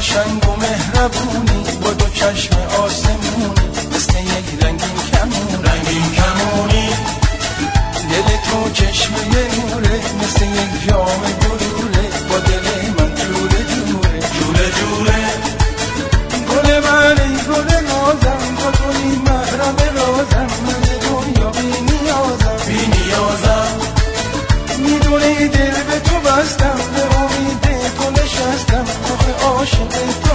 قشنگ و مهربونی با دو چشم آسمونی مثل یک رنگین کمون رنگین کمونی. دل تو چشم نوره مثل یک جام گلوله. با دل من جوره جوره. جوره جوره. گل من ای گل نازم با توی محرم رازم. من دنیا بی نیازم. بی نیازم. می‌دونی دل به تو بستم ocean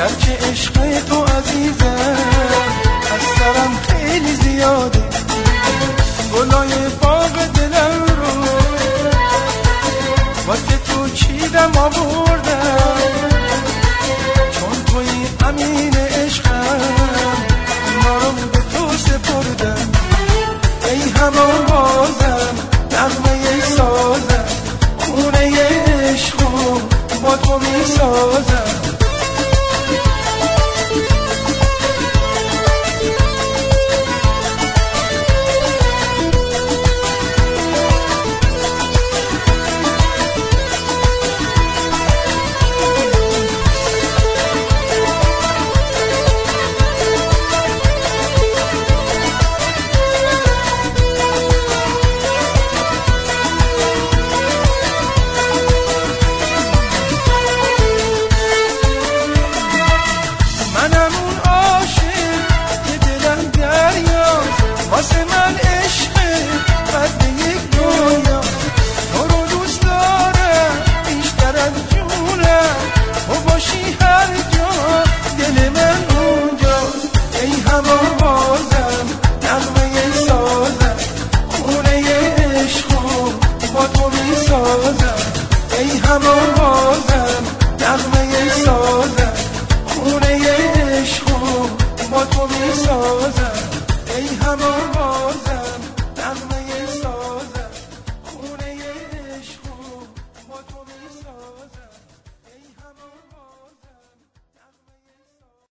گرچه عشق تو عزیزم از سرم خیلی زیاده. گلای باغ دلم رو واسه تو چیدم آوردم